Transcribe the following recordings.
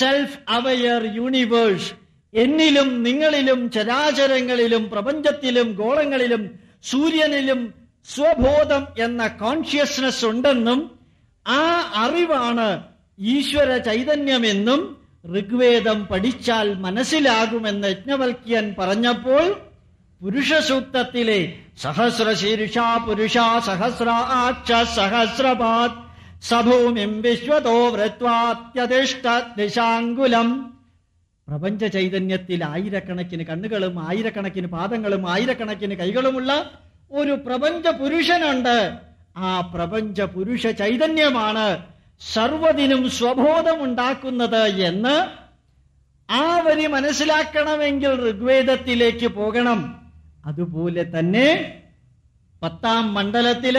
Self aware universe എന്നിലും നിങ്ങളിലും ചരാചരങ്ങളിലും പ്രപഞ്ചത്തിലും ഗോളങ്ങളിലും സൂര്യനിലും സ്വബോധം എന്ന കോൺഷ്യസ്നസ് ഉണ്ടെന്നും ആ അറിവാണ് ഈശ്വര ചൈതന്യമെന്നും ഋഗ്വേദം പഠിച്ചാൽ മനസ്സിലാകുമെന്ന് യജ്ഞവൽക്യൻ പറഞ്ഞപ്പോൾ പുരുഷസൂക്തത്തിലെ സഹസ്രശീർഷ പുരുഷ സഹസ്ര ആക്ഷ സഹസ്രപാത് സഭൂമിം വിശ്വതോ വൃത്വാത്യതിഷ്ഠ ദിശാങ്കുലം പ്രപഞ്ച ചൈതന്യത്തിൽ ആയിരക്കണക്കിന് കണ്ണുകളും ആയിരക്കണക്കിന് പാദങ്ങളും ആയിരക്കണക്കിന് കൈകളുമുള്ള ഒരു പ്രപഞ്ച പുരുഷനുണ്ട്. ആ പ്രപഞ്ച പുരുഷ ചൈതന്യമാണ് സർവതിനും സ്വബോധമുണ്ടാക്കുന്നത് എന്ന് ആ വരി മനസ്സിലാക്കണമെങ്കിൽ ഋഗ്വേദത്തിലേക്ക് പോകണം. അതുപോലെ തന്നെ പത്താം മണ്ഡലത്തിൽ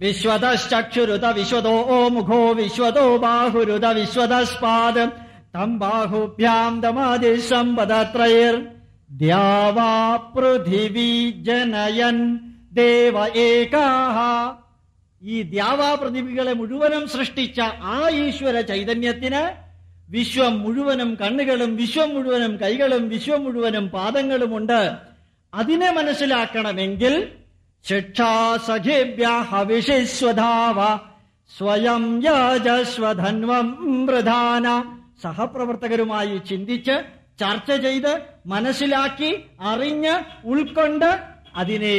വിശ്വതശ്ചക്ഷുരുത വിശ്വതോ ഓ മുഖോ വിശ്വതോ ബാഹുരുത വിശ്വതസ്പാദ് തം ബാഹുഭ്യാം ദമാതി സമ്പദത്രയർ ദ്യാവാ പൃഥിവി ജനയൻ ദേവ ഏകാഹ. ഈ ദ്യാവാ പൃഥിവികളെ മുഴുവനും സൃഷ്ടിച്ച ആ ഈശ്വര ചൈതന്യത്തിന് വിശ്വം മുഴുവനും കണ്ണുകളും വിശ്വം മുഴുവനും കൈകളും വിശ്വം മുഴുവനും പാദങ്ങളുമുണ്ട്. അതിനെ മനസ്സിലാക്കണമെങ്കിൽ ശിക്ഷാസഖിഭ്യ ഹവിഷിസ്വധാവ സ്വയം യാജസ്വധന്വം പ്രധാന സഹപ്രവർത്തകരുമായി ചിന്തിച്ച് ചർച്ച ചെയ്ത് മനസ്സിലാക്കി അറിഞ്ഞ് ഉൾക്കൊണ്ട് അതിനെ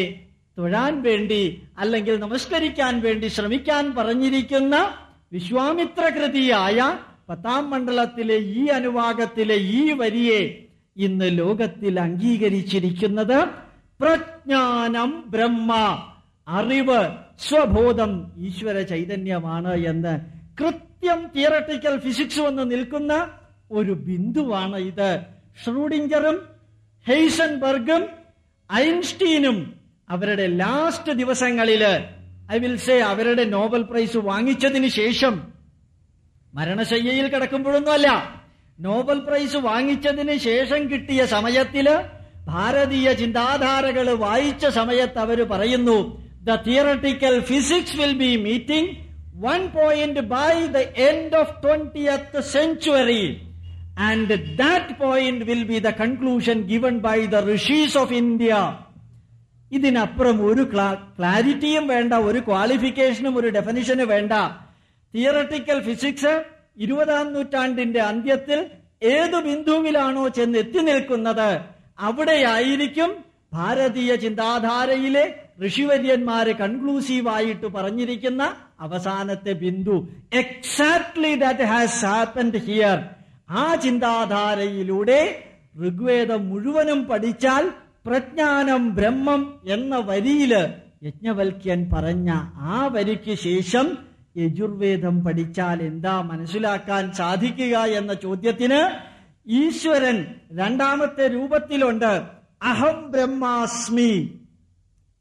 തൊഴാൻ വേണ്ടി അല്ലെങ്കിൽ നമസ്കരിക്കാൻ വേണ്ടി ശ്രമിക്കാൻ പറഞ്ഞിരിക്കുന്ന വിശ്വാമിത്ര കൃതിയായ പത്താം മണ്ഡലത്തിലെ ഈ അനുവാകത്തിലെ ഈ വരിയെ ഇന്ന് ലോകത്തിൽ അംഗീകരിച്ചിരിക്കുന്നത് പ്രജ്ഞാനം ബ്രഹ്മ. അറിവ് സ്വബോധം ഈശ്വര ചൈതന്യമാണ് എന്ന് കൃത്യം തിയറട്ടിക്കൽ ഫിസിക്സ് വന്ന് നിൽക്കുന്ന ഒരു ബിന്ദുവാണ് ഇത്. ഷ്രൂഡിഞ്ചറും ഹെയ്സൻബർഗും ഐൻസ്റ്റീനും അവരുടെ ലാസ്റ്റ് ദിവസങ്ങളിൽ ഐ വിൽ സേ അവരുടെ നോബൽ പ്രൈസ് വാങ്ങിച്ചതിന് ശേഷം മരണശയ്യയിൽ കിടക്കുമ്പോഴൊന്നുമല്ല നോബൽ പ്രൈസ് വാങ്ങിച്ചതിന് ശേഷം കിട്ടിയ സമയത്തിൽ ഭാരതീയ ചിന്താധാരകൾ വായിച്ച സമയത്ത് അവർ പറയുന്നു the theoretical physics will be meeting one point by the end of twentieth century and that point will be the conclusion given by the rishis of India ഇതിനപ്പുറം ഒരു ക്ലാരിറ്റിയും വേണ്ട ഒരു ക്വാളിഫിക്കേഷനും ഒരു ഡെഫിനിഷനും വേണ്ട. തിയറട്ടിക്കൽ ഫിസിക്സ് ഇരുപതാം നൂറ്റാണ്ടിന്റെ അന്ത്യത്തിൽ ഏതു ബിന്ദുവിലാണോ ചെന്ന് എത്തി നിൽക്കുന്നത്? അവിടെയായിരിക്കും ഭാരതീയ ചിന്താധാരയിലെ ഋഷിവര്യന്മാര് കൺക്ലൂസീവായിട്ട് പറഞ്ഞിരിക്കുന്ന അവസാനത്തെ Bindu. Exactly that has happened here ആ ചിന്താധാരയിലൂടെ ഋഗ്വേദം മുഴുവനും പഠിച്ചാൽ പ്രജ്ഞാനം ബ്രഹ്മം എന്ന വരിയിൽ യജ്ഞവൽക്യൻ പറഞ്ഞ ആ വരിക്ക് ശേഷം യജുർവേദം പഠിച്ചാൽ എന്താ മനസ്സിലാക്കാൻ സാധിക്കുക എന്ന ചോദ്യത്തിന് ഈശ്വരൻ രണ്ടാമത്തെ രൂപത്തിലുണ്ട്. അഹം ബ്രഹ്മാസ്മി.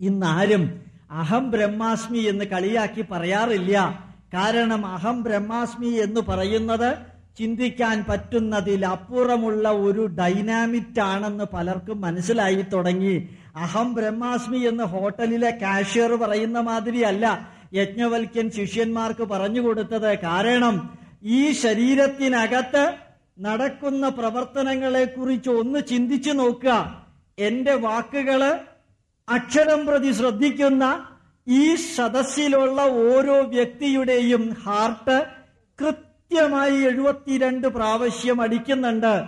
ഇന്നാരും അഹം ബ്രഹ്മാസ്മി എന്ന് കളിയാക്കി പറയാറില്ല. കാരണം അഹം ബ്രഹ്മാസ്മി എന്ന് പറയുന്നത് ചിന്തിക്കാൻ പറ്റുന്നതിൽ പറ്റുന്നതിലപ്പുറമുള്ള ഒരു ഡൈനാമിറ്റ് ആണെന്ന് പലർക്കും മനസ്സിലായി തുടങ്ങി. അഹം ബ്രഹ്മാസ്മി എന്ന് ഹോട്ടലിലെ കാഷ്യർ പറയുന്ന മാതിരിയല്ല യജ്ഞവൽക്യൻ ശിഷ്യന്മാർക്ക് പറഞ്ഞു കൊടുത്തത്. കാരണം ഈ ശരീരത്തിനകത്ത് നടക്കുന്ന പ്രവർത്തനങ്ങളെ കുറിച്ച് ഒന്ന് ചിന്തിച്ചു നോക്കുക. എന്റെ വാക്കുകൾ അക്ഷരം പ്രതി ശ്രദ്ധിക്കുന്ന ഈ സദസ്സിലുള്ള ഓരോ വ്യക്തിയുടെയും ഹാർട്ട് കൃത്യമായി എഴുപത്തിരണ്ട് പ്രാവശ്യം അടിക്കുന്നുണ്ട്.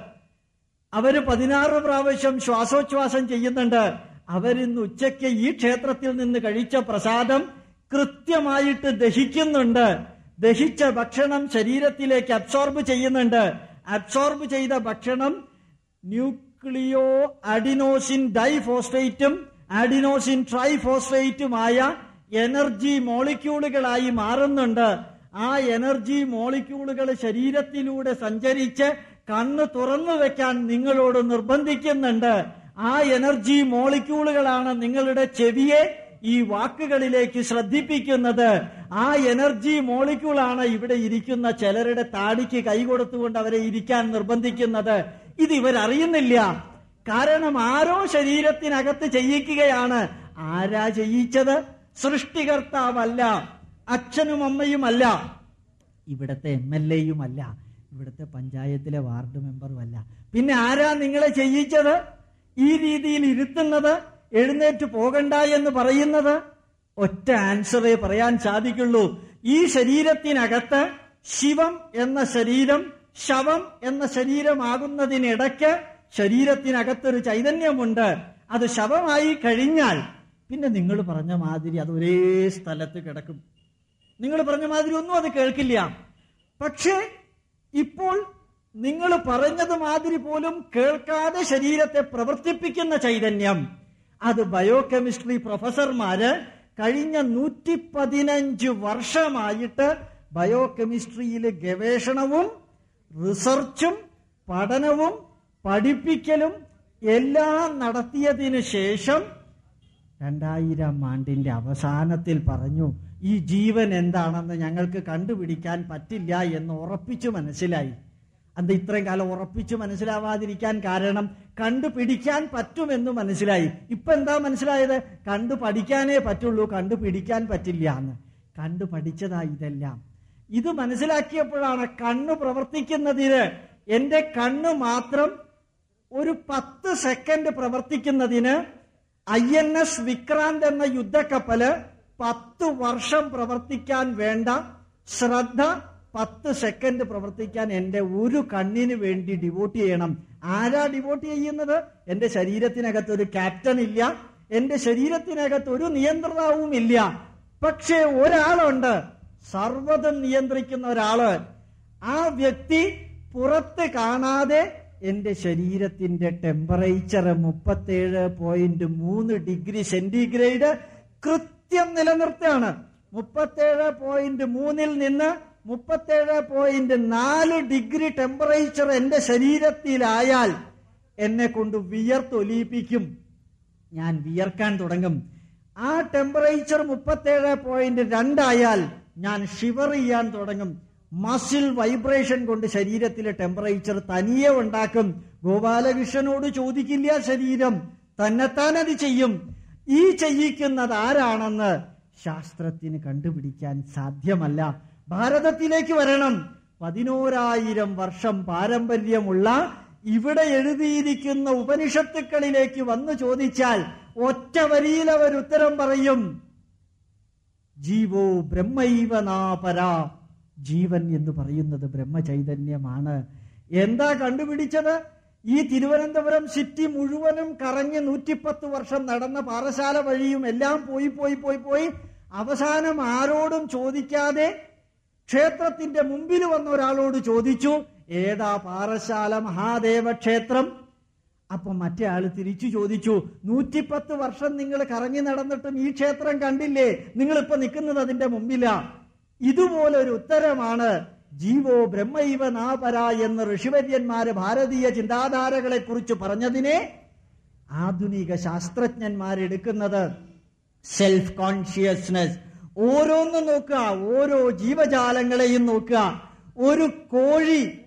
അവർ പതിനാറ് പ്രാവശ്യം ശ്വാസോച്ഛ്വാസം ചെയ്യുന്നുണ്ട്. അവരിന്ന് ഉച്ചയ്ക്ക് ഈ ക്ഷേത്രത്തിൽ നിന്ന് കഴിച്ച പ്രസാദം കൃത്യമായിട്ട് ദഹിക്കുന്നുണ്ട്. ദഹിച്ച ഭക്ഷണം ശരീരത്തിലേക്ക് അബ്സോർബ് ചെയ്യുന്നുണ്ട്. അബ്സോർബ് ചെയ്ത ഭക്ഷണം ന്യൂക്ലിയോ അഡിനോസിൻ ഡൈഫോസ്ഫേറ്റും അഡിനോസിൻ ട്രൈഫോസ്ഫേറ്റുമായ എനർജി മോളിക്യൂളുകളായി മാറുന്നുണ്ട്. ആ എനർജി മോളിക്യൂളുകൾ ശരീരത്തിലൂടെ സഞ്ചരിച്ച് കണ്ണ് തുറന്നു വെക്കാൻ നിങ്ങളോട് നിർബന്ധിക്കുന്നുണ്ട്. ആ എനർജി മോളിക്യൂളുകളാണ് നിങ്ങളുടെ ചെവിയെ ഈ വാക്കുകളിലേക്ക് ശ്രദ്ധിപ്പിക്കുന്നത് ആ എനർജി മോളിക്യൂളാണ് ഇവിടെ ഇരിക്കുന്ന ചിലരുടെ താടിക്ക് കൈ കൊടുത്തുകൊണ്ട് അവരെ ഇരിക്കാൻ നിർബന്ധിക്കുന്നത്. ഇത് ഇവരറിയുന്നില്ല. കാരണം ആരോ ശരീരത്തിനകത്ത് ചെയ്യിക്കുകയാണ്. ആരാ ചെയ്യിച്ചത്? സൃഷ്ടികർത്താവല്ല അച്ഛനും അമ്മയുമല്ല ഇവിടത്തെ എം എൽ എയും അല്ല ഇവിടുത്തെ പഞ്ചായത്തിലെ വാർഡ് മെമ്പറും അല്ല പിന്നെ ആരാ നിങ്ങളെ ചെയ്യിച്ചത്? ഈ രീതിയിൽ ഇരുത്തുന്നത്? എഴുന്നേറ്റ് പോകണ്ട എന്ന് പറയുന്നത് ഒറ്റ ആൻസറേ പറയാൻ സാധിക്കുള്ളൂ. ഈ ശരീരത്തിനകത്ത് ശിവം എന്ന ശരീരം ശവം എന്ന ശരീരമാകുന്നതിനിടയ്ക്ക് ശരീരത്തിനകത്തൊരു ചൈതന്യമുണ്ട്. അത് ശവമായി കഴിഞ്ഞാൽ പിന്നെ നിങ്ങൾ പറഞ്ഞ മാതിരി അത് ഒരേ സ്ഥലത്ത് കിടക്കും. നിങ്ങൾ പറഞ്ഞ മാതിരി ഒന്നും അത് കേൾക്കില്ല. പക്ഷേ ഇപ്പോൾ നിങ്ങൾ പറഞ്ഞത് മാതിരി പോലും കേൾക്കാതെ ശരീരത്തെ പ്രവർത്തിപ്പിക്കുന്ന ചൈതന്യം. അത് ബയോകെമിസ്ട്രി പ്രൊഫസർമാര് കഴിഞ്ഞ നൂറ്റി പതിനഞ്ച് വർഷമായിട്ട് ബയോകെമിസ്ട്രിയിലെ ഗവേഷണവും റിസർച്ചും പഠനവും പഠിപ്പിക്കലും എല്ലാം നടത്തിയതിനു ശേഷം രണ്ടായിരം ആണ്ടിന്റെ അവസാനത്തിൽ പറഞ്ഞു ഈ ജീവൻ എന്താണെന്ന് ഞങ്ങൾക്ക് കണ്ടുപിടിക്കാൻ പറ്റില്ല എന്ന് ഉറപ്പിച്ചു മനസ്സിലായി. അത് ഇത്രയും കാലം ഉറപ്പിച്ചു മനസ്സിലാവാതിരിക്കാൻ കാരണം കണ്ടുപിടിക്കാൻ പറ്റുമെന്ന് മനസ്സിലായി. ഇപ്പൊ എന്താ മനസ്സിലായത്? കണ്ടു പഠിക്കാനേ പറ്റുള്ളൂ കണ്ടുപിടിക്കാൻ പറ്റില്ല എന്ന്. കണ്ടു പഠിച്ചതാ ഇതെല്ലാം. ഇത് മനസ്സിലാക്കിയപ്പോഴാണ് കണ്ണ് പ്രവർത്തിക്കുന്നതിന് എന്റെ കണ്ണ് മാത്രം ഒരു പത്ത് സെക്കൻഡ് പ്രവർത്തിക്കുന്നതിന് ഐ എൻ എസ് വിക്രാന്ത് എന്ന യുദ്ധക്കപ്പൽ പത്ത് വർഷം പ്രവർത്തിക്കാൻ വേണ്ട ശ്രദ്ധ പത്ത് സെക്കൻഡ് പ്രവർത്തിക്കാൻ എന്റെ ഒരു കണ്ണിന് വേണ്ടി ഡിവോട്ട് ചെയ്യണം. ആരാ ഡിവോട്ട് ചെയ്യുന്നത്? എന്റെ ശരീരത്തിനകത്ത് ഒരു ക്യാപ്റ്റൻ ഇല്ല. എന്റെ ശരീരത്തിനകത്ത് ഒരു നിയന്ത്രണവും ഇല്ല. പക്ഷേ ഒരാളുണ്ട്. സർവതും നിയന്ത്രിക്കുന്ന ഒരാൾ. ആ വ്യക്തി പുറത്ത് കാണാതെ എന്റെ ശരീരത്തിന്റെ ടെമ്പറേച്ചർ മുപ്പത്തേഴ് പോയിന്റ് മൂന്ന് ഡിഗ്രി സെന്റിഗ്രേഡ് കൃത്യം നിലനിർത്തുകയാണ്. മുപ്പത്തേഴ് പോയിന്റ് മൂന്നിൽ നിന്ന് മുപ്പത്തേഴ് പോയിന്റ് നാല് ഡിഗ്രി ടെമ്പറേച്ചർ എന്റെ ശരീരത്തിലായാൽ എന്നെ കൊണ്ട് വിയർത്തൊലിയിപ്പിക്കും ഞാൻ വിയർക്കാൻ തുടങ്ങും. ആ ടെമ്പറേച്ചർ മുപ്പത്തേഴ് പോയിന്റ് രണ്ടായാൽ ഞാൻ ഷിവർ ചെയ്യാൻ തുടങ്ങും. മസിൽ വൈബ്രേഷൻ കൊണ്ട് ശരീരത്തിലെ ടെമ്പറേച്ചർ തനിയെ ഉണ്ടാക്കും. ഗോപാലകൃഷ്ണനോട് ചോദിക്കില്ല ശരീരം. തന്നെത്താൻ അത് ചെയ്യും. ഈ ചെയ്യിക്കുന്നത് ആരാണെന്ന് ശാസ്ത്രത്തിന് കണ്ടുപിടിക്കാൻ സാധ്യമല്ല. ഭാരതത്തിലേക്ക് വരണം. പതിനോരായിരം വർഷം പാരമ്പര്യമുള്ള ഇവിടെ എഴുതിയിരിക്കുന്ന ഉപനിഷത്തുക്കളിലേക്ക് വന്നു ചോദിച്ചാൽ ഒറ്റ വരിയിൽ അവർ ഉത്തരം പറയും. ജീവോ ബ്രഹ്മൈവനാപര ജീവൻ എന്ന് പറയുന്നത് ബ്രഹ്മചൈതന്യമാണ്. എന്താ കണ്ടുപിടിച്ചത്? ഈ തിരുവനന്തപുരം സിറ്റി മുഴുവനും കറങ്ങി നൂറ്റിപ്പത്ത് വർഷം നടന്ന പാറശാല വഴിയും എല്ലാം പോയി പോയി പോയി പോയി. അവസാനം ആരോടും ചോദിക്കാതെ ക്ഷേത്രത്തിന്റെ മുമ്പിൽ വന്ന ഒരാളോട് ചോദിച്ചു ഏതാ പാറശാല മഹാദേവ ക്ഷേത്രം? അപ്പൊ മറ്റേ ആൾ തിരിച്ചു ചോദിച്ചു നൂറ്റിപ്പത്ത് വർഷം നിങ്ങൾ കറങ്ങി നടന്നിട്ടും ഈ ക്ഷേത്രം കണ്ടില്ലേ? നിങ്ങൾ ഇപ്പൊ നിൽക്കുന്നത് അതിന്റെ മുമ്പിലാ. ഇതുപോലെ ഒരു ഉത്തരമാണ് ജീവോ ബ്രഹ്മൈവ നാപര എന്ന് ഋഷിവര്യന്മാര് ഭാരതീയ ചിന്താധാരകളെ കുറിച്ച് പറഞ്ഞതിനെ ആധുനിക ശാസ്ത്രജ്ഞന്മാരെടുക്കുന്നത്. സെൽഫ് കോൺഷ്യസ്നസ് ഓരോന്നും നോക്കുക. ഓരോ ജീവജാലങ്ങളെയും നോക്കുക. ഒരു കോഴി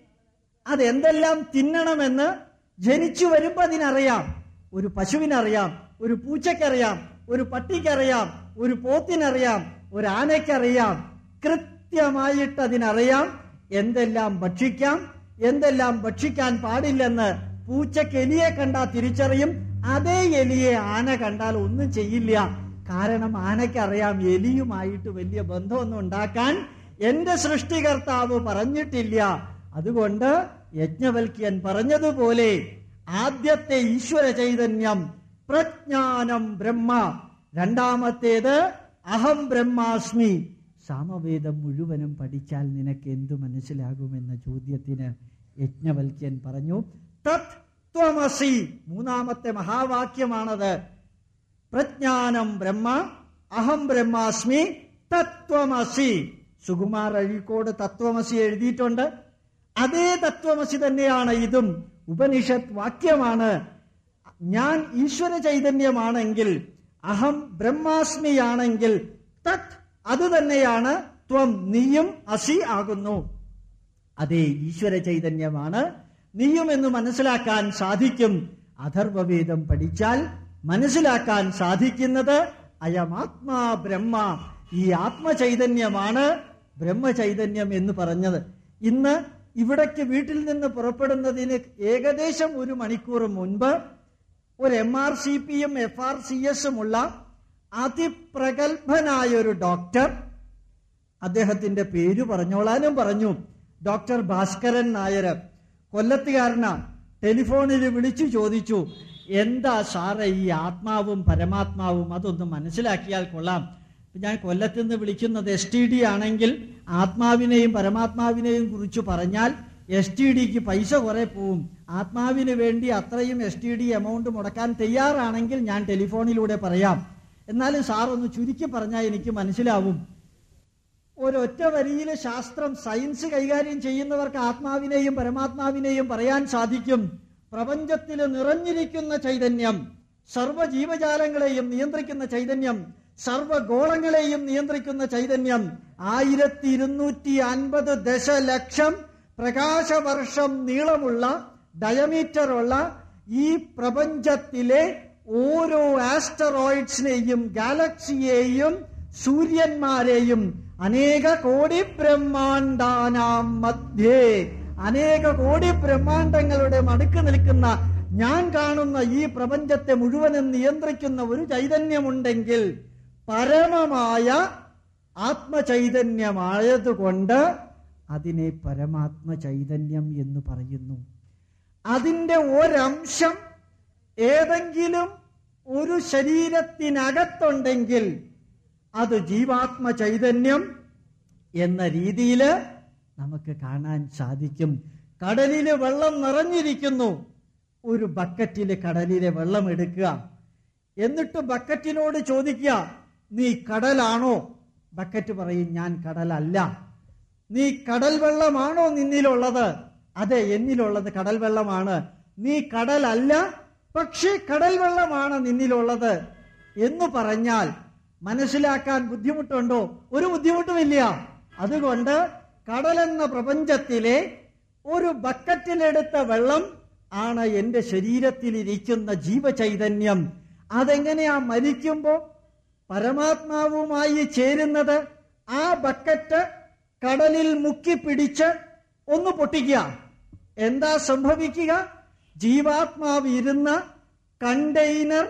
അതെന്തെല്ലാം തിന്നണമെന്ന് ജനിച്ചു വരുമ്പോ അതിനറിയാം. ഒരു പശുവിനറിയാം ഒരു പൂച്ചക്കറിയാം ഒരു പട്ടിക്കറിയാം ഒരു പോത്തിനറിയാം ഒരു ആനയ്ക്കറിയാം. കൃത്യമായിട്ട് അതിനറിയാം എന്തെല്ലാം ഭക്ഷിക്കാം എന്തെല്ലാം ഭക്ഷിക്കാൻ പാടില്ലെന്ന് പൂച്ചക്ക് എലിയെ കണ്ടാൽ തിരിച്ചറിയും. അതേ എലിയെ ആന കണ്ടാൽ ഒന്നും ചെയ്യില്ല. കാരണം ആനയ്ക്കറിയാം എലിയുമായിട്ട് വലിയ ബന്ധമൊന്നും ഉണ്ടാക്കാൻ എന്റെ സൃഷ്ടികർത്താവ് പറഞ്ഞിട്ടില്ല. അതുകൊണ്ട് യജ്ഞവൽക്യൻ പറഞ്ഞതുപോലെ ആദ്യത്തെ ഈശ്വര ചൈതന്യം പ്രജ്ഞാനം ബ്രഹ്മ. രണ്ടാമത്തേത് അഹം ബ്രഹ്മാസ്മി. സാമവേദം മുഴുവനും പഠിച്ചാൽ നിനക്ക് എന്തു മനസ്സിലാകുമെന്ന ചോദ്യത്തിന് യജ്ഞവൽക്യൻ പറഞ്ഞു. തത് ത്വമസി. മൂന്നാമത്തെ മഹാവാക്യമാണത്. പ്രജ്ഞാനം ബ്രഹ്മ അഹം ബ്രഹ്മാസ്മി തത്വമസി. സുകുമാർ അഴീക്കോട് തത്വമസി എഴുതിയിട്ടുണ്ട്. അതേ തത്വമസി തന്നെയാണ് ഇതും. ഉപനിഷത്ത് വാക്യമാണ്. ഞാൻ ഈശ്വര ചൈതന്യമാണെങ്കിൽ അഹം ബ്രഹ്മാസ്മിയാണെങ്കിൽ തത് അത് തന്നെയാണ് ത്വം നീയും അസി ആകുന്നു. അതേ ഈശ്വര ചൈതന്യമാണ്. നീയും എന്ന് മനസ്സിലാക്കാൻ സാധിക്കും. അഥർവവേദം പഠിച്ചാൽ മനസ്സിലാക്കാൻ സാധിക്കുന്നത് അയമാത്മാ ബ്രഹ്മ. ഈ ആത്മചൈതന്യമാണ് ബ്രഹ്മചൈതന്യം എന്ന് പറഞ്ഞത്. ഇന്ന് ഇവിടേക്ക് വീട്ടിൽ നിന്ന് പുറപ്പെടുന്നതിന് ഏകദേശം ഒരു മണിക്കൂർ മുൻപ് ഒരു എം ആർ സി പിയും എഫ് ആർ സി എസുമുള്ള അതിപ്രഗത്ഭനായ ഒരു ഡോക്ടർ അദ്ദേഹത്തിന്റെ പേര് പറഞ്ഞോളാനും പറഞ്ഞു. ഡോക്ടർ ഭാസ്കരൻ നായർ കൊല്ലത്തുകാരനാ. ടെലിഫോണിൽ വിളിച്ചു ചോദിച്ചു എന്താ സാറേ ഈ ആത്മാവും പരമാത്മാവും അതൊന്ന് മനസ്സിലാക്കിയാൽ കൊള്ളാം. ഞാൻ കൊല്ലത്ത് നിന്ന് വിളിക്കുന്നത് എസ് ടി ഡി ആണെങ്കിൽ ആത്മാവിനെയും പരമാത്മാവിനെയും കുറിച്ച് പറഞ്ഞാൽ എസ് ടി ഡിക്ക് പൈസ കുറെ പോവും. ആത്മാവിന് വേണ്ടി അത്രയും എസ് ടി ഡി എമൗണ്ട് മുടക്കാൻ തയ്യാറാണെങ്കിൽ ഞാൻ ടെലിഫോണിലൂടെ പറയാം. എന്നാലും സാർ ഒന്ന് ചുരുക്കി പറഞ്ഞാൽ എനിക്ക് മനസ്സിലാവും. ഒരൊറ്റ വരിയിൽ ശാസ്ത്രം സയൻസ് കൈകാര്യം ചെയ്യുന്നവർക്ക് ആത്മാവിനെയും പരമാത്മാവിനെയും പറയാൻ സാധിക്കും. പ്രപഞ്ചത്തിൽ നിറഞ്ഞിരിക്കുന്ന ചൈതന്യം സർവ ജീവജാലങ്ങളെയും നിയന്ത്രിക്കുന്ന ചൈതന്യം സർവഗോളങ്ങളെയും നിയന്ത്രിക്കുന്ന ചൈതന്യം ആയിരത്തി ഇരുന്നൂറ്റി അൻപത് ദശലക്ഷം പ്രകാശവർഷം നീളമുള്ള ഡയമീറ്ററുള്ള ഈ പ്രപഞ്ചത്തിലെ ഓരോ ആസ്റ്ററോയിഡ്സിനെയും ഗാലക്സിയെയും സൂര്യന്മാരെയും അനേക കോടി ബ്രഹ്മാണ്ടാനാം മധ്യേ അനേക കോടി ബ്രഹ്മാണ്ടങ്ങളുടെ മടുക്ക് നിൽക്കുന്ന ഞാൻ കാണുന്ന ഈ പ്രപഞ്ചത്തെ മുഴുവനും നിയന്ത്രിക്കുന്ന ഒരു ചൈതന്യമുണ്ടെങ്കിൽ പരമമായ ആത്മചൈതന്യമായതുകൊണ്ട് അതിനെ പരമാത്മ ചൈതന്യം എന്ന് പറയുന്നു. അതിന്റെ ഒരംശം ഏതെങ്കിലും ഒരു ശരീരത്തിനകത്തുണ്ടെങ്കിൽ അത് ജീവാത്മ ചൈതന്യം എന്ന രീതിയിൽ നമുക്ക് കാണാൻ സാധിക്കും. കടലിലെ വെള്ളം നിറഞ്ഞിരിക്കുന്നു. ഒരു ബക്കറ്റിൽ കടലിലെ വെള്ളം എടുക്കുക. എന്നിട്ട് ബക്കറ്റിനോട് ചോദിക്കുക നീ കടലാണോ? ബക്കറ്റ് പറയും ഞാൻ കടലല്ല. നീ കടൽ വെള്ളമാണോ നിന്നിലുള്ളത്? അതെ എന്നിലുള്ളത് കടൽ വെള്ളമാണ്. നീ കടലല്ല പക്ഷേ കടൽ വെള്ളമാണ് നിന്നിലുള്ളത്. എന്ന് പറഞ്ഞാൽ മനസ്സിലാക്കാൻ ബുദ്ധിമുട്ടുണ്ടോ? ഒരു ബുദ്ധിമുട്ടുമില്ല. അതുകൊണ്ട് കടലെന്ന പ്രപഞ്ചത്തിലെ ഒരു ബക്കറ്റിലെടുത്ത വെള്ളം ആണ് എന്റെ ശരീരത്തിലിരിക്കുന്ന ജീവചൈതന്യം. അതെങ്ങനെയാ മരിക്കുമ്പോ പരമാത്മാവുമായി ചേരുന്നത്? ആ ബക്കറ്റ് കടലിൽ മുക്കി പിടിച്ച് ഒന്ന് പൊട്ടിക്കുക. എന്താ സംഭവിക്കുക? ജീവാത്മാവ് ഇരുന്ന കണ്ടെയ്നർ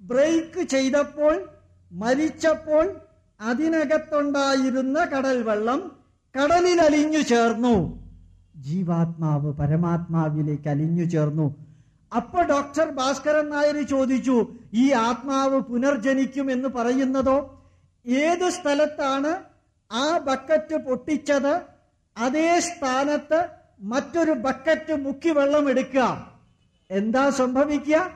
ബ്രേക്ക് ചെയ്തപ്പോൾ മരിച്ചപ്പോൾ അതിനകത്തുണ്ടായിരുന്ന കടൽ വെള്ളം കടലിൽ അലിഞ്ഞു ചേർന്നു. ജീവാത്മാവ് പരമാത്മാവിലേക്ക് അലിഞ്ഞു ചേർന്നു. അപ്പൊ ഡോക്ടർ ഭാസ്കരൻ നായർ ചോദിച്ചു ഈ ആത്മാവ് പുനർജനിക്കും എന്ന് പറയുന്നതോ? ഏത് സ്ഥലത്താണ് ആ ബക്കറ്റ് പൊട്ടിച്ചത്? അതേ സ്ഥാനത്ത് മറ്റൊരു ബക്കറ്റ് മുക്കി വെള്ളം എടുക്കുക. എന്താ സംഭവിക്കുക?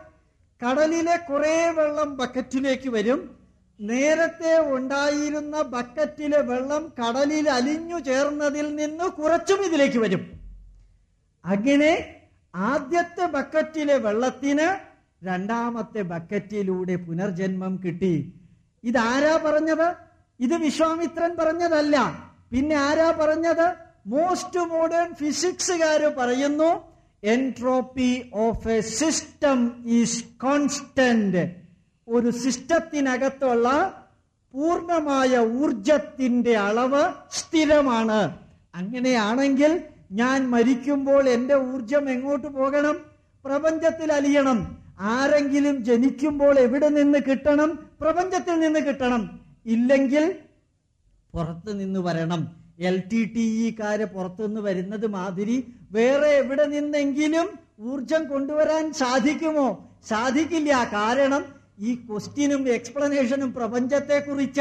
കടലിലെ കുറെ വെള്ളം ബക്കറ്റിലേക്ക് വരും. നേരത്തെ ഉണ്ടായിരുന്ന ബക്കറ്റിലെ വെള്ളം കടലിൽ അലിഞ്ഞു ചേർന്നതിൽ നിന്ന് കുറച്ചും ഇതിലേക്ക് വരും. അങ്ങനെ ആദ്യത്തെ ബക്കറ്റിലെ വെള്ളത്തിന് രണ്ടാമത്തെ ബക്കറ്റിലൂടെ പുനർജന്മം കിട്ടി. ഇതാരാ പറഞ്ഞത്? ഇത് വിശ്വാമിത്രൻ പറഞ്ഞതല്ല. പിന്നെ ആരാ പറഞ്ഞത്? മോസ്റ്റ് മോഡേൺ ഫിസിക്സുകാര് പറയുന്നു entropy of a system is constant ഒരു സിസ്റ്റത്തിനകത്തുള്ള പൂർണമായ ഊർജത്തിന്റെ അളവ് സ്ഥിരമാണ്. അങ്ങനെയാണെങ്കിൽ ഞാൻ മരിക്കുമ്പോൾ എന്റെ ഊർജം എങ്ങോട്ട് പോകണം? പ്രപഞ്ചത്തിൽ അലിയണം. ആരെങ്കിലും ജനിക്കുമ്പോൾ എവിടെ നിന്ന് കിട്ടണം? പ്രപഞ്ചത്തിൽ നിന്ന് കിട്ടണം. ഇല്ലെങ്കിൽ പുറത്തു നിന്ന് വരണം. എൽ ടി ടി ഇക്കാര് പുറത്തുനിന്ന് വരുന്നത് മാതിരി വേറെ എവിടെ നിന്നെങ്കിലും ഊർജം കൊണ്ടുവരാൻ സാധിക്കുമോ? സാധിക്കില്ല. കാരണം ഈ ക്വസ്റ്റ്യനും എക്സ്പ്ലനേഷനും പ്രപഞ്ചത്തെ കുറിച്ച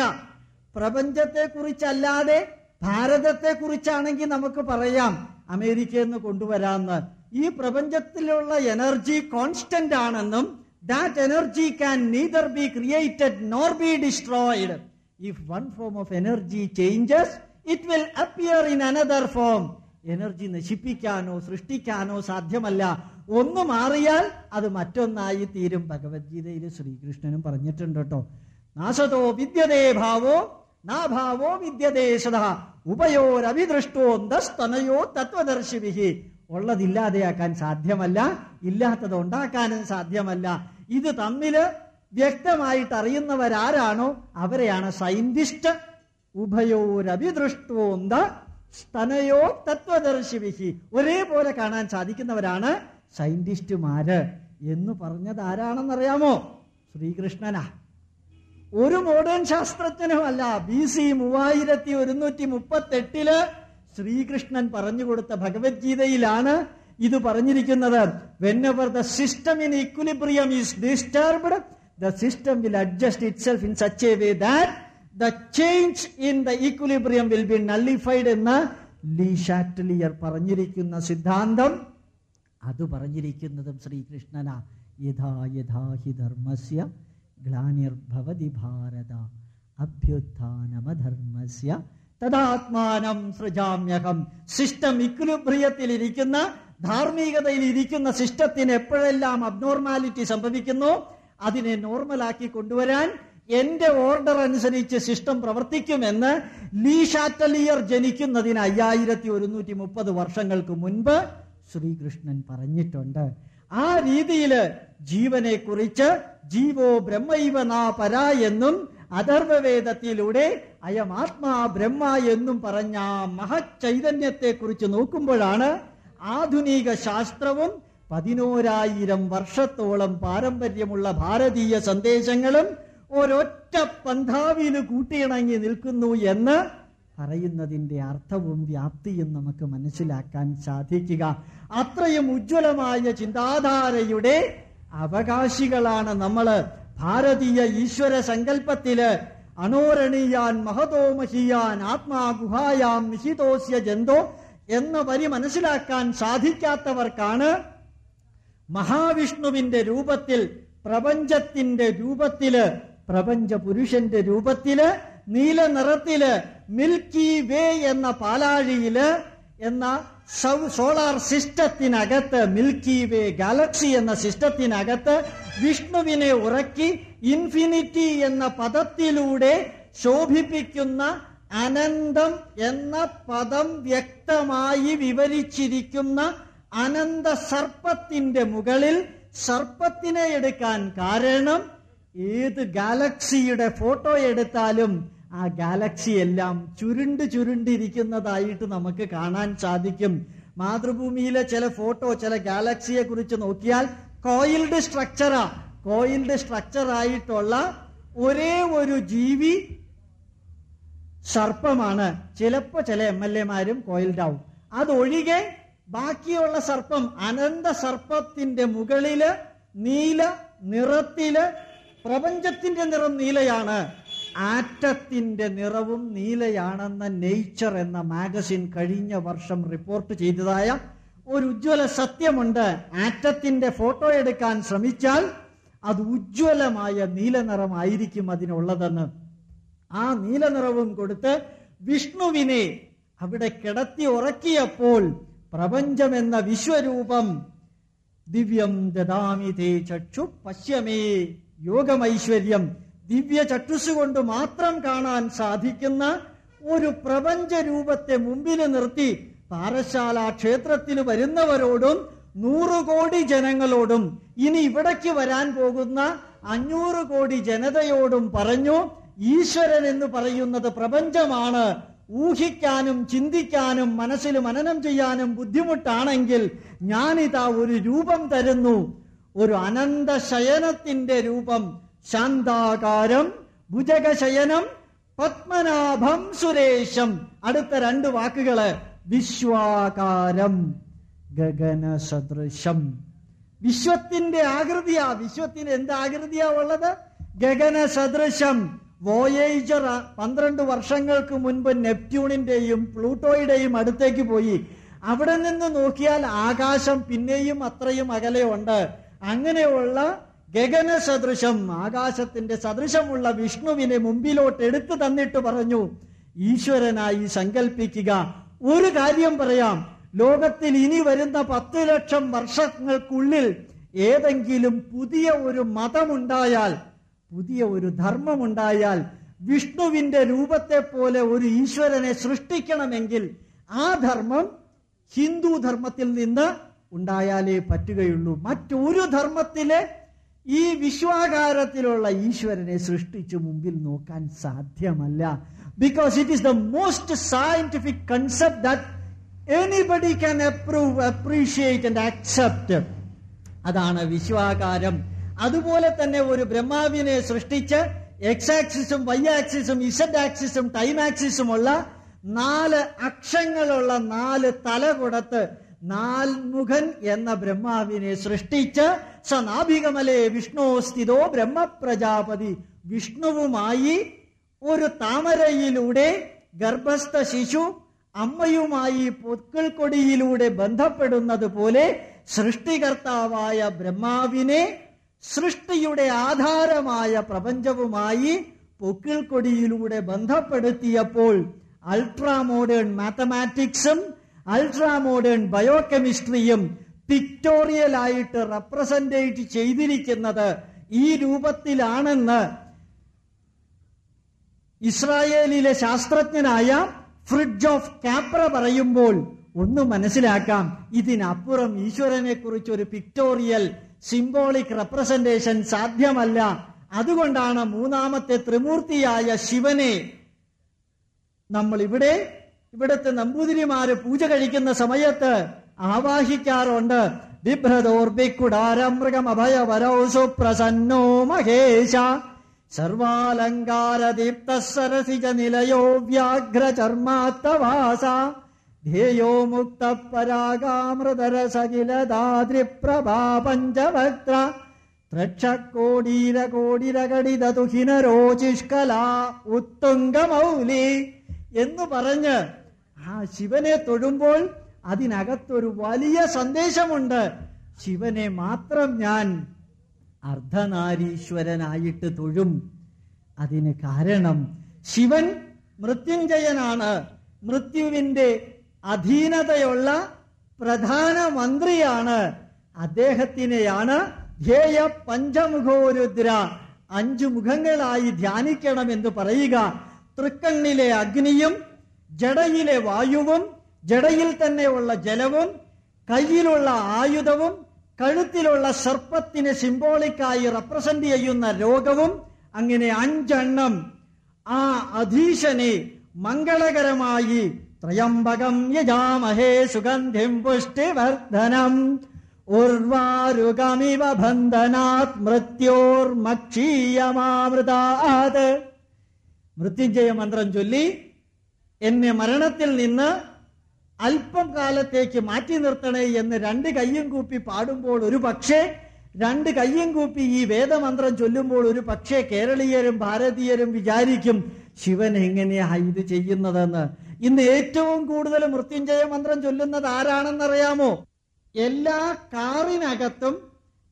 പ്രപഞ്ചത്തെ കുറിച്ചല്ലാതെ ഭാരതത്തെ കുറിച്ചാണെങ്കിൽ നമുക്ക് പറയാം അമേരിക്കയിൽ നിന്ന് കൊണ്ടുവരാമെന്ന്. ഈ പ്രപഞ്ചത്തിലുള്ള എനർജി കോൺസ്റ്റന്റ് ആണെന്നും that energy can neither be created nor be destroyed if one form of energy changes it will appear in another form energy നശിപ്പിക്കാനോ സൃഷ്ടിക്കാനോ സാധ്യമല്ല. ഒന്ന് മാറിയാൽ അത് മറ്റൊന്നായി തീരും. ഭഗവത്ഗീതയിൽ ശ്രീകൃഷ്ണനും പറഞ്ഞിട്ടുണ്ട് കേട്ടോ. നാശതോ വിദ്യതേ ഭാവോ നാഭാവോ വിദ്യതേ സദ. ഉഭയോരവിദൃഷ്ടോന്തസ്തനയോ തത്വദർശിവിഹി ഉള്ളതില്ലാതെയാക്കാൻ സാധ്യമല്ല ഇല്ലാത്തത് ഉണ്ടാക്കാനും സാധ്യമല്ല. ഇത് തമ്മിൽ വ്യക്തമായിട്ട് അറിയുന്നവരാരാണോ അവരെയാണ് സയന്റിസ്റ്റ് ഉഭയോരവിദൃഷ്ടോന്ത സ്തനയോ തത്വദർശിവിഹി ഒരേപോലെ കാണാൻ സാധിക്കുന്നവരാണ് സയന്റിസ്റ്റുമാര് എന്ന് പറഞ്ഞത് ആരാണെന്നറിയാമോ? ശ്രീകൃഷ്ണനാ. ഒരു മോഡേൺ ശാസ്ത്രജ്ഞനുമല്ല. ബി സി മൂവായിരത്തി ഒരുന്നൂറ്റി മുപ്പത്തെട്ടിൽ ശ്രീകൃഷ്ണൻ പറഞ്ഞുകൊടുത്ത ഭഗവത്ഗീതയിലാണ് ഇത് പറഞ്ഞിരിക്കുന്നത്. Whenever the system in equilibrium is disturbed the system will adjust itself in such a way that the change in the equilibrium will be nullified എന്ന് ലീ ഷാറ്റ്ലിയർ പറഞ്ഞിരിക്കുന്ന സിദ്ധാന്തം അത് പറഞ്ഞിരിക്കുന്നതും ശ്രീകൃഷ്ണന. യഥാ യഥാ ഹി ധർമ്മസ്യ ഗ്ലാനിർഭവതി ഭാരത അഭ്യുത്ഥാനമധർമ്മസ്യ തദാത്മാനം സൃജാമ്യഹം. സിസ്റ്റം ഇക്വിലിബ്രിയത്തിലിരിക്കുന്ന ധാർമ്മികതയിൽ ഇരിക്കുന്ന സിസ്റ്റത്തിന് എപ്പോഴെല്ലാം അബ്നോർമാലിറ്റി സംഭവിക്കുന്നു അതിനെ നോർമലാക്കി കൊണ്ടുവരാൻ എന്റെ ഓർഡർ അനുസരിച്ച് സിസ്റ്റം പ്രവർത്തിക്കുമെന്ന് ലീ ഷാറ്റലിയർ ജനിക്കുന്നതിന് അയ്യായിരത്തി ഒരുന്നൂറ്റി മുപ്പത് വർഷങ്ങൾക്ക് മുൻപ് ശ്രീകൃഷ്ണൻ പറഞ്ഞിട്ടുണ്ട്. ആ രീതിയിൽ ജീവനെ കുറിച്ച് ജീവോ ബ്രഹ്മൈവ നാ പര എന്നും അഥർവവേദത്തിലൂടെ അയം ആത്മാ ബ്രഹ്മ എന്നും പറഞ്ഞ മഹച്ചൈതന്യത്തെ കുറിച്ച് നോക്കുമ്പോഴാണ് ആധുനിക ശാസ്ത്രവും പതിനോരായിരം വർഷത്തോളം പാരമ്പര്യമുള്ള ഭാരതീയ സന്ദേശങ്ങളും ഒരൊറ്റ പന്ഥാവിന് കൂട്ടിയിണങ്ങി നിൽക്കുന്നു എന്ന് പറയുന്നതിന്റെ അർത്ഥവും വ്യാപ്തിയും നമുക്ക് മനസ്സിലാക്കാൻ സാധിക്കുക. അത്രയും ഉജ്ജ്വലമായ ചിന്താധാരയുടെ അവകാശികളാണ് നമ്മൾ. ഭാരതീയ ഈശ്വര സങ്കല്പത്തിൽ അണോരണീയാൻ മഹതോ മഹിയാൻ ആത്മാ ഗുഹായാം നിഹിതോസ്യ ജന്തോ എന്ന വരി മനസ്സിലാക്കാൻ സാധിക്കാത്തവർക്കാണ് മഹാവിഷ്ണുവിന്റെ രൂപത്തിൽ പ്രപഞ്ചത്തിന്റെ രൂപത്തിൽ പ്രപഞ്ച പുരുഷന്റെ രൂപത്തിൽ നീല നിറത്തിൽ മിൽക്കി വേ എന്ന പാലാഴിയിൽ എന്ന സോളാർ സിസ്റ്റത്തിനകത്ത് മിൽക്കി വേ ഗാലക്സി എന്ന സിസ്റ്റത്തിനകത്ത് വിഷ്ണുവിനെ ഉറക്കി ഇൻഫിനിറ്റി എന്ന പദത്തിലൂടെ ശോഭിപ്പിക്കുന്ന അനന്തം എന്ന പദം വ്യക്തമായി വിവരിച്ചിരിക്കുന്ന അനന്ത സർപ്പത്തിന്റെ മുകളിൽ സർപ്പത്തിനെ എടുക്കാൻ കാരണം ഏത് ഗാലക്സിയുടെ ഫോട്ടോ എടുത്താലും ആ ഗാലക്സി എല്ലാം ചുരുണ്ട് ചുരുണ്ടിരിക്കുന്നതായിട്ട് നമുക്ക് കാണാൻ സാധിക്കും. മാതൃഭൂമിയിലെ ചില ഫോട്ടോ ചില ഗാലക്സിയെ കുറിച്ച് നോക്കിയാൽ കോയിൽഡ് സ്ട്രക്ചറാ കോയിൽഡ് സ്ട്രക്ചർ ആയിട്ടുള്ള ഒരേ ഒരു ജീവി സർപ്പമാണ്. ചിലപ്പോ ചില എം എൽ എമാരും കോയിൽഡ് ആവും. അതൊഴികെ ബാക്കിയുള്ള സർപ്പം അനന്ത സർപ്പത്തിന്റെ മുകളിൽ നീല നിറത്തിൽ പ്രപഞ്ചത്തിന്റെ നിറം നീലയാണ്. ആറ്റത്തിന്റെ നിറവും നീലയാണെന്ന നേച്ചർ എന്ന മാഗസിൻ കഴിഞ്ഞ വർഷം റിപ്പോർട്ട് ചെയ്തതായ ഒരു ഉജ്ജ്വല സത്യമുണ്ട്. ആറ്റത്തിന്റെ ഫോട്ടോ എടുക്കാൻ ശ്രമിച്ചാൽ അത് ഉജ്ജ്വലമായ നീലനിറമായിരിക്കും അതിനുള്ളതെന്ന്. ആ നീലനിറവും കൊടുത്ത് വിഷ്ണുവിനെ അവിടെ കിടത്തി ഉറക്കിയപ്പോൾ പ്രപഞ്ചമെന്ന വിശ്വരൂപം ദിവ്യം ദദാമി ചക്ഷു പശ്യമേ യോഗമൈശ്വര്യം ദിവ്യ കൊണ്ട് മാത്രം കാണാൻ സാധിക്കുന്ന ഒരു പ്രപഞ്ച രൂപത്തെ മുമ്പിൽ നിർത്തി പാറശാല ക്ഷേത്രത്തിൽ വരുന്നവരോടും നൂറു കോടി ജനങ്ങളോടും ഇനി ഇവിടേക്ക് വരാൻ പോകുന്ന അഞ്ഞൂറ് കോടി ജനതയോടും പറഞ്ഞു ഈശ്വരൻ എന്ന് പറയുന്നത് പ്രപഞ്ചമാണ്. ഊഹിക്കാനും ചിന്തിക്കാനും മനസ്സിൽ മനനം ചെയ്യാനും ബുദ്ധിമുട്ടാണെങ്കിൽ ഞാനിതാ ഒരു രൂപം തരുന്നു. ഒരു അനന്ത ശയനത്തിന്റെ രൂപം ശാന്താകാരം ഭുജകശയനം പത്മനാഭം സുരേശം. അടുത്ത രണ്ട് വാക്കുകൾ വിശ്വാകാരം ഗഗന സദൃശം വിശ്വത്തിന്റെ ആകൃതിയാ വിശ്വത്തിന് എന്ത് ആകൃതിയാ ഉള്ളത്? ഗഗന സദൃശം വോയേജർ പന്ത്രണ്ട് വർഷങ്ങൾക്ക് മുൻപ് നെപ്റ്റ്യൂണിന്റെയും പ്ലൂട്ടോയുടെയും അടുത്തേക്ക് പോയി. അവിടെ നിന്ന് നോക്കിയാൽ ആകാശം പിന്നെയും അത്രയും അകലെ ഉണ്ട് അങ്ങനെയുള്ള ഗഗന സദൃശം ആകാശത്തിന്റെ സദൃശമുള്ള വിഷ്ണുവിനെ മുമ്പിലോട്ട് എടുത്തു തന്നിട്ട് പറഞ്ഞു ഈശ്വരനായി സങ്കല്പിക്കുക ഒരു കാര്യം പറയാം. ലോകത്തിൽ ഇനി വരുന്ന പത്ത് ലക്ഷം വർഷങ്ങൾക്കുള്ളിൽ ഏതെങ്കിലും പുതിയ ഒരു മതമുണ്ടായാൽ പുതിയ ഒരു ധർമ്മമുണ്ടായാൽ വിഷ്ണുവിന്റെ രൂപത്തെ പോലെ ഒരു ഈശ്വരനെ സൃഷ്ടിക്കണമെങ്കിൽ ആ ധർമ്മം ഹിന്ദു ധർമ്മത്തിൽ നിന്ന് ഉണ്ടായാലേ പറ്റുകയുള്ളൂ. മറ്റൊരു ധർമ്മത്തിലെ ഈ വിശ്വാകാരത്തിലുള്ള ഈശ്വരനെ സൃഷ്ടിച്ചു മുമ്പിൽ നോക്കാൻ സാധ്യമല്ല. Because it is the most scientific concept that anybody can approve appreciate and accept അതാണ് വിശ്വാകാരം. അതുപോലെ തന്നെ ഒരു ബ്രഹ്മാവിനെ സൃഷ്ടിച്ച് എക്സ് ആക്സിസും വൈ ആക്സിസും ഇസഡ് ആക്സിസും ടൈം ആക്സിസും ഉള്ള നാല് അക്ഷങ്ങളുള്ള നാല് തല കൊടുത്ത് നാൽമുഖൻ എന്ന ബ്രഹ്മാവിനെ സൃഷ്ടിച്ച് സനാഭികമലേ വിഷ്ണു സ്ഥിതോ ബ്രഹ്മപ്രജാപതി വിഷ്ണുവുമായി ഒരു താമരയിലൂടെ ഗർഭസ്ഥ ശിശു അമ്മയുമായി പൊക്കിൾ കൊടിയിലൂടെ ബന്ധപ്പെടുന്നത് പോലെ സൃഷ്ടികർത്താവായ ബ്രഹ്മാവിനെ സൃഷ്ടിയുടെ ആധാരമായ പ്രപഞ്ചവുമായി പൊക്കിൾ കൊടിയിലൂടെ ബന്ധപ്പെടുത്തിയപ്പോൾ അൾട്രാ മോഡേൺ മാത്തമാറ്റിക്സും അൾട്രാ മോഡേൺ ബയോകെമിസ്ട്രിയും പിക്ടോറിയലായിട്ട് റെപ്രസെന്റേറ്റ് ചെയ്തിരിക്കുന്നത് ഈ രൂപത്തിലാണെന്ന് ഇസ്രായേലിലെ ശാസ്ത്രജ്ഞനായ ഫ്രിഡ്ജ് ഓഫ് കാപ്ര പറയുമ്പോൾ ഒന്ന് മനസ്സിലാക്കാം. ഇതിനപ്പുറം ഈശ്വരനെ കുറിച്ച് ഒരു പിക്ടോറിയൽ സിംബോളിക് റെപ്രസെന്റേഷൻ സാധ്യമല്ല. അതുകൊണ്ടാണ് മൂന്നാമത്തെ ത്രിമൂർത്തിയായ ശിവനെ നമ്മൾ ഇവിടെ ഇവിടുത്തെ നമ്പൂതിരിമാര് പൂജ കഴിക്കുന്ന സമയത്ത് ആവാഹിക്കാറുണ്ട്. ബിഭ്രതോർബിക്കുടാരം അഭയ സുപ്രസന്നോ മഹേശ സർവാലങ്കാരദീപ്ത സരസിജ നിലയോ വ്യാഘ്രചർമാത്തവാസ. ധ്യേയോ മുക്ത പരാഗാമൃതരസകിലദാദ്രിപ്രഭാ പഞ്ചവക്ത്ര ത്രക്ഷക്കോടീര കോടിരകടിത തുഹിനരോചിഷ്കല ഉത്തുംഗമൗലി എന്ന് പറഞ്ഞ് ആ ശിവനെ തൊഴുമ്പോൾ അതിനകത്തൊരു വലിയ സന്ദേശമുണ്ട്. ശിവനെ മാത്രം ഞാൻ അർദ്ധനാരീശ്വരനായിട്ട് തൊഴും. അതിന് കാരണം ശിവൻ മൃത്യുഞ്ജയനാണ്. മൃത്യുവിന്റെ അധീനതയുള്ള പ്രധാനമന്ത്രിയാണ് അദ്ദേഹത്തിനെയാണ് ധ്യേയ പഞ്ചമുഖോരുദ്ര അഞ്ചു മുഖങ്ങളായി ധ്യാനിക്കണം എന്ന് പറയുക. തൃക്കണ്ണിലെ അഗ്നിയും ജടയിലെ വായുവും ജടയിൽ തന്നെയുള്ള ജലവും കയ്യിലുള്ള ആയുധവും കഴുത്തിലുള്ള സർപ്പത്തിന് സിംബോളിക്കായി റെപ്രസെന്റ് ചെയ്യുന്ന രോഗവും അങ്ങനെ അഞ്ചെണ്ണം ആ അധീശനെ മംഗളകരമായി ത്രയംബകം യജാമഹേ സുഗന്ധിം പുഷ്ടിവർദ്ധനം. ഉർവാരുഗമിവ ബന്ധനാത് മൃത്യോർമക്ഷീയമാമൃതാത് മൃത്യുഞ്ജയ മന്ത്രം ചൊല്ലി എന്നെ മരണത്തിൽ നിന്ന് അല്പം കാലത്തേക്ക് മാറ്റി നിർത്തണേ എന്ന് രണ്ട് കയ്യും കൂപ്പി പാടുമ്പോൾ ഒരു പക്ഷേ രണ്ട് കയ്യും കൂപ്പി ഈ വേദമന്ത്രം ചൊല്ലുമ്പോൾ ഒരു പക്ഷേ കേരളീയരും ഭാരതീയരും വിചാരിക്കും ശിവൻ എങ്ങനെയാ ഇത് ചെയ്യുന്നതെന്ന്. ഇന്ന് ഏറ്റവും കൂടുതൽ മൃത്യുഞ്ജയ മന്ത്രം ചൊല്ലുന്നത് ആരാണെന്നറിയാമോ? എല്ലാ കാറിനകത്തും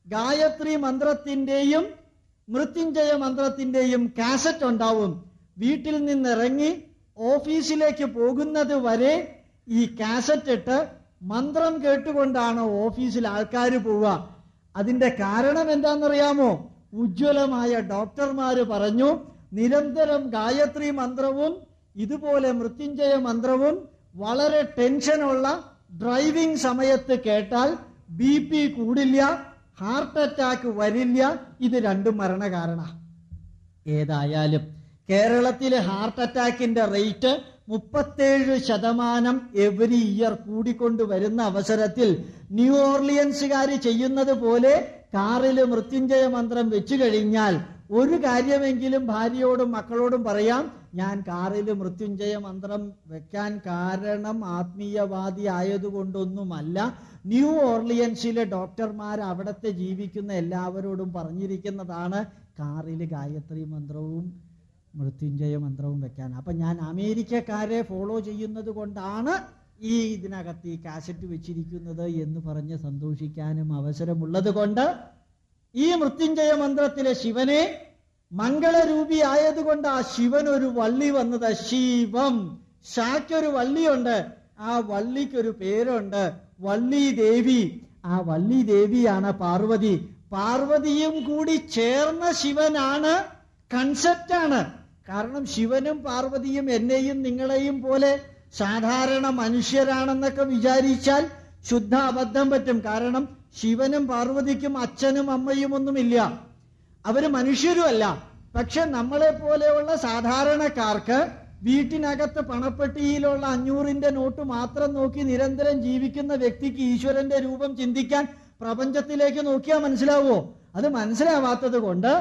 ഗായത്രി മന്ത്രത്തിന്റെയും മൃത്യുഞ്ജയ മന്ത്രത്തിന്റെയും കാസറ്റ് ഉണ്ടാവും. വീട്ടിൽ നിന്നിറങ്ങി ഓഫീസിലേക്ക് പോകുന്നത് വരെ ഈ കാസറ്റ് ഇട്ട് മന്ത്രം കേട്ടുകൊണ്ടാണ് ഓഫീസിൽ ആൾക്കാർ പോവുക. അതിന്റെ കാരണം എന്താണെന്നറിയാമോ? ഉജ്ജ്വലമായ ഡോക്ടർമാര് പറഞ്ഞു നിരന്തരം ഗായത്രി മന്ത്രവും ഇതുപോലെ മൃത്യുഞ്ജയ മന്ത്രവും വളരെ ടെൻഷനുള്ള ഡ്രൈവിംഗ് സമയത്ത് കേട്ടാൽ ബി പി കൂടില്ല ഹാർട്ട് അറ്റാക്ക് വരില്ല. ഇത് രണ്ടും മരണകാരണ. ഏതായാലും കേരളത്തിലെ ഹാർട്ട് അറ്റാക്കിന്റെ റേറ്റ് മുപ്പത്തേഴ് ശതമാനം എവരി ഇയർ കൂടിക്കൊണ്ട് വരുന്ന അവസരത്തിൽ ന്യൂ ഓർലിയൻസുകാർ ചെയ്യുന്നത് പോലെ കാറിൽ മൃത്യുഞ്ജയ മന്ത്രം വെച്ചു കഴിഞ്ഞാൽ ഒരു കാര്യമെങ്കിലും ഭാര്യയോടും മക്കളോടും പറയാം ഞാൻ കാറിൽ മൃത്യുഞ്ജയ മന്ത്രം വെക്കാൻ കാരണം ആത്മീയവാദി ആയതുകൊണ്ടൊന്നുമല്ല. ന്യൂ ഓർലിയൻസിലെ ഡോക്ടർമാർ അവിടത്തെ ജീവിക്കുന്ന എല്ലാവരോടും പറഞ്ഞിരിക്കുന്നതാണ് കാറിൽ ഗായത്രി മന്ത്രവും മൃത്യുഞ്ജയ മന്ത്രവും വെക്കാൻ അപ്പൊ ഞാൻ അമേരിക്കക്കാരെ ഫോളോ ചെയ്യുന്നത് കൊണ്ടാണ് ഈ ഇതിനകത്ത് ഈ കാസറ്റ് വെച്ചിരിക്കുന്നത് എന്ന് പറഞ്ഞ് സന്തോഷിക്കാനും അവസരമുള്ളത് കൊണ്ട് ഈ മൃത്യുഞ്ജയ മന്ത്രത്തിലെ ശിവനെ മംഗളരൂപി ആയതുകൊണ്ട് ആ ശിവൻ ഒരു വള്ളി വന്നത് ശിവം. ഷാക്കൊരു വള്ളിയുണ്ട്. ആ വള്ളിക്കൊരു പേരുണ്ട് വള്ളി ദേവി ആ വള്ളി ദേവിയാണ് പാർവതി. പാർവതിയും കൂടി ചേർന്ന ശിവനാണ് കൺസെപ്റ്റാണ് കാരണം ശിവനും പാർവതിയും എന്നെയും നിങ്ങളെയും പോലെ സാധാരണ മനുഷ്യരാണെന്നൊക്കെ വിചാരിച്ചാൽ ശുദ്ധ അബദ്ധം പറ്റും. കാരണം ശിവനും പാർവതിക്കും അച്ഛനും അമ്മയും ഒന്നുമില്ല. അവർ മനുഷ്യരുമല്ല. പക്ഷെ നമ്മളെ പോലെയുള്ള സാധാരണക്കാർക്ക് വീട്ടിനകത്ത് പണപ്പെട്ടിയിലുള്ള അഞ്ഞൂറിന്റെ നോട്ട് മാത്രം നോക്കി നിരന്തരം ജീവിക്കുന്ന വ്യക്തിക്ക് ഈശ്വരന്റെ രൂപം ചിന്തിക്കാൻ പ്രപഞ്ചത്തിലേക്ക് നോക്കിയാൽ മനസ്സിലാവോ? അത് മനസ്സിലാവാത്തത് കൊണ്ട്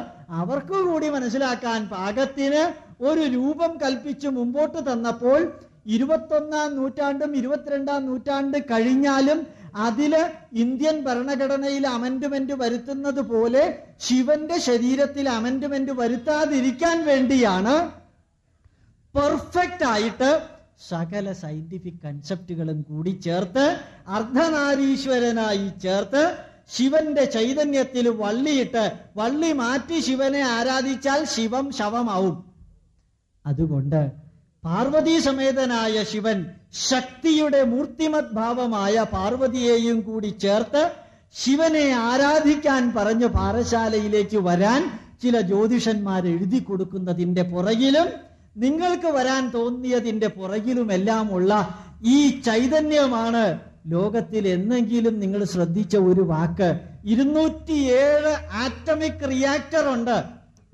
അവർക്ക് കൂടി മനസ്സിലാക്കാൻ പാകത്തിന് ഒരു രൂപം കൽപ്പിച്ച് മുമ്പോട്ട് തന്നപ്പോൾ ഇരുപത്തൊന്നാം നൂറ്റാണ്ടും ഇരുപത്തിരണ്ടാം നൂറ്റാണ്ട് കഴിഞ്ഞാലും അതിൽ ഇന്ത്യൻ ഭരണഘടനയിൽ അമെന്റ്മെന്റ് വരുത്തുന്നത് പോലെ ശിവന്റെ ശരീരത്തിൽ അമെന്റ്മെന്റ് വരുത്താതിരിക്കാൻ വേണ്ടിയാണ് പെർഫെക്റ്റ് ആയിട്ട് സകല സയന്റിഫിക് കൺസെപ്റ്റുകളും കൂടി ചേർത്ത് അർദ്ധനാരീശ്വരനായി ചേർത്ത് ശിവന്റെ ചൈതന്യത്തിൽ വള്ളിയിട്ട് വള്ളി മാറ്റി ശിവനെ ആരാധിച്ചാൽ ശിവം ശവമാവും. അതുകൊണ്ട് പാർവതീ സമേതനായ ശിവൻ ശക്തിയുടെ മൂർത്തിമത് ഭാവമായ പാർവതിയെയും കൂടി ചേർത്ത് ശിവനെ ആരാധിക്കാൻ പറഞ്ഞു പാറശാലയിലേക്ക് വരാൻ ചില ജ്യോതിഷന്മാർ എഴുതി കൊടുക്കുന്നതിന്റെ പുറകിലും നിങ്ങൾക്ക് വരാൻ തോന്നിയതിന്റെ പുറകിലുമെല്ലാമുള്ള ഈ ചൈതന്യമാണ് ലോകത്തിൽ എന്നെങ്കിലും നിങ്ങൾ ശ്രദ്ധിച്ച ഒരു വാക്ക്. ഇരുന്നൂറ്റിയേഴ് ആറ്റമിക് റിയാക്ടർ ഉണ്ട്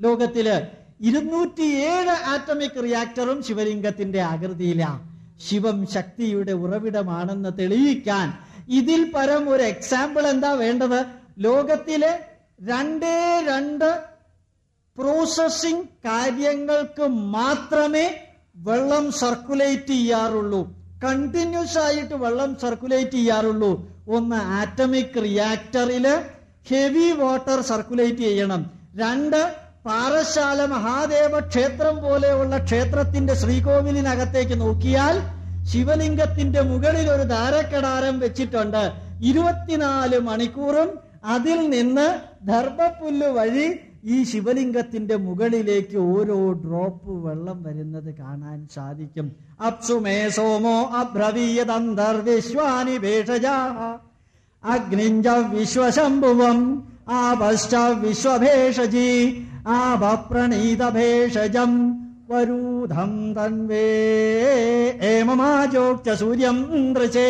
ലോകത്തിൽ. ഇരുന്നൂറ്റിയേഴ് ആറ്റമിക് റിയാക്ടറും ശിവലിംഗത്തിന്റെ ആകൃതിയിലാണ് ശിവം ശക്തിയുടെ ഉറവിടമാണെന്ന് തെളിയിക്കാൻ ഇതിൽ പരം ഒരു എക്സാമ്പിൾ എന്താ വേണ്ടത്? ലോകത്തിലെ രണ്ടേ രണ്ട് പ്രോസസ്സിംഗ് കാര്യങ്ങൾക്ക് മാത്രമേ വെള്ളം സർക്കുലേറ്റ് ചെയ്യാറുള്ളൂ. കണ്ടിന്യൂസ് ആയിട്ട് വെള്ളം സർക്കുലേറ്റ് ചെയ്യാറുള്ളൂ. ഒന്ന് ആറ്റമിക് റിയാക്ടറിൽ ഹെവി വാട്ടർ സർക്കുലേറ്റ് ചെയ്യണം. രണ്ട് പാറശാല മഹാദേവ ക്ഷേത്രം പോലെയുള്ള ക്ഷേത്രത്തിന്റെ ശ്രീകോവിലിനകത്തേക്ക് നോക്കിയാൽ ശിവലിംഗത്തിന്റെ മുകളിൽ ഒരു ധാരക്കടാരം വെച്ചിട്ടുണ്ട്. ഇരുപത്തിനാല് മണിക്കൂറും അതിൽ നിന്ന് ദർഭപ്പുല്ല് വഴി ഈ ശിവലിംഗത്തിന്റെ മുകളിലേക്ക് ഓരോ ഡ്രോപ്പ് വെള്ളം വരുന്നത് കാണാൻ സാധിക്കും. അപ്സുമേ സോമോ അബ്രവീയതന്തർവിശ്വാനി ഭേഷജ അഗ്നിഞ്ച വിശ്വശംഭുവം ആപശ്ച വിശ്വഭേഷജി ആപപ്രണീത ഭേഷജം വരൂധം തൻവേ ഏമമാചോക്ച സൂര്യം ദൃശേ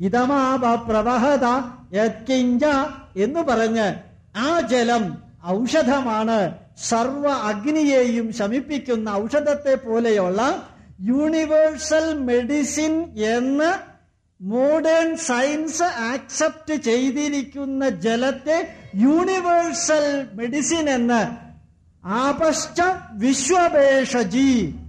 ഇതമാപ പ്രവഹത യത്കിഞ്ച എന്ന് പറഞ്ഞ് ആ ജലം ഔഷധമാണ്. സർവ അഗ്നിയെയും ശമിപ്പിക്കുന്ന ഔഷധത്തെ പോലെയുള്ള യൂണിവേഴ്സൽ മെഡിസിൻ എന്ന് മോഡേൺ സയൻസ് ആക്സെപ്റ്റ് ചെയ്തിരിക്കുന്ന ജലത്തെ യൂണിവേഴ്സൽ മെഡിസിൻ എന്ന് ആപശ്ച വിശ്വപേഷജി